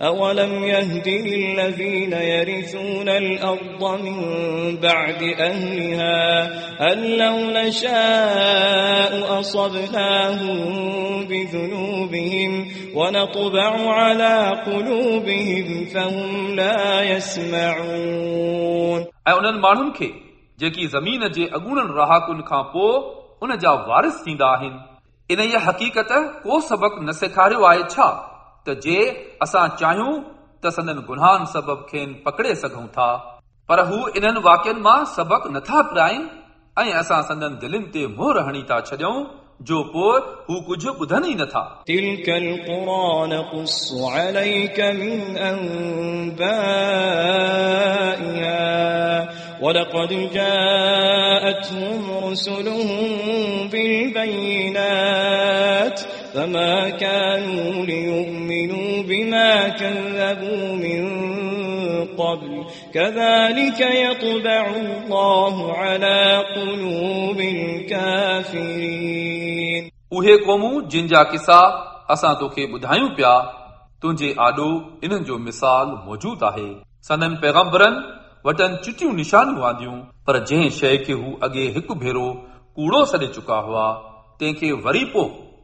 أولم يهد للذين يرثون الأرض من بعد أهلها أن لو نشاء أصبناهم بذنوبهم ونطبع على قلوبهم فهم لا يسمعون ऐं उन्हनि माण्हुनि खे जेकी ज़मीन जे अॻूणनि रहाकुनि खां पोइ उन जा वारिस थींदा आहिनि इन ई हक़ीक़त को सबक़ न सेखारियो आहे छा त जे असां चाहियूं त संदन गुनाहनि सबब खेनि पकड़े सघूं था पर हू इन्हनि वाक्यनि मां सबक़ नथा पिराइनि ऐं असां संदन दिलनि ते मोहर हणी था छॾियूं जो पोइ हू कुझु ॿुधनि ई नथा تلك القرى نقص عليك من أنبائها ولقد جاءتهم رسلهم بالبينات فما كانوا ليؤمنوا بما كذبوا من قبل كذلك يطبع الله على قلوب الكافرين उहे क़ौमूं जिन जा किसा असां तोखे ॿुधायूं पिया तुंहिंजे आॾो इन्हनि जो मिसाल मौजूदु आहे सननि पैगंबरनि वटनि चिटियूं निशानियूं आंदियूं पर जंहिं शइ खे हू अॻे हिकु भेरो कूड़ो सॾे चुका हुआ तंहिंखे वरी पोइ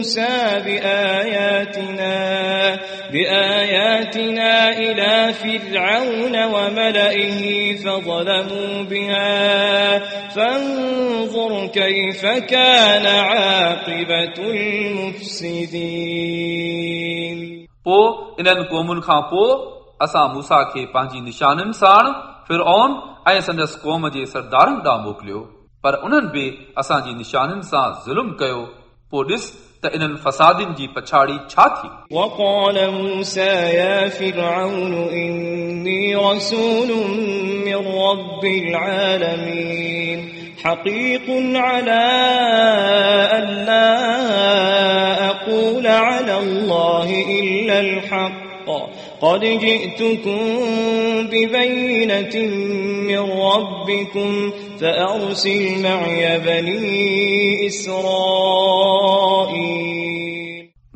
ثم بعثنا من بعدهم موسى بآياتنا بآياتنا إلى فرعون وملئه فظلموا بها فانظر كيف كان عاقبة المفسدين पोइ इन्हनि क़ौमुनि खां पोइ असां मूसा खे पंहिंजी निशाननि साण फिरऔन ऐं संदसि क़ौम जे सरदारनि ॾांहुं मोकिलियो पर उन्हनि बि असांजी निशाननि सां ज़ुल्म कयो पोइ ॾिस त इन्हनि फसादनि जी पछाड़ी छा थी وقال موسى يا فرعون إني رسول من رب العالمين حقيق على أن لا أقول على الله إلا الحق قد جئتكم ببينة من ربكم فأرسل معي بني إسرائيل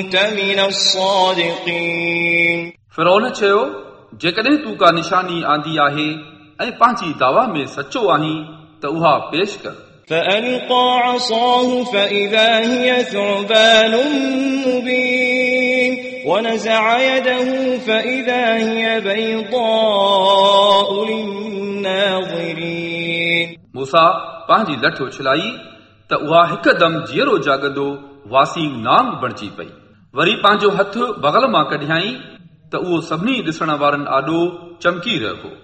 كنت من الصادقين फिरौन चयो जेकॾहिं तूं का निशानी आंदी आहे ऐं पंहिंजी दावा में सचो आहीं त उहा पेश कर فألقى عصاه فإذا هي ثعبان مبين ونزع يده فإذا هي بيضاء للناظرين मूसा पंहिंजी लठ उछलाई त उहा हिकदम जीअरो जाॻंदो वासीम नांग बणिजी पई वरी पंहिंजो हथ बग़ल मां कढियाई त उहो सभिनी ॾिसण वारनि आॾो चमकी रहियो हो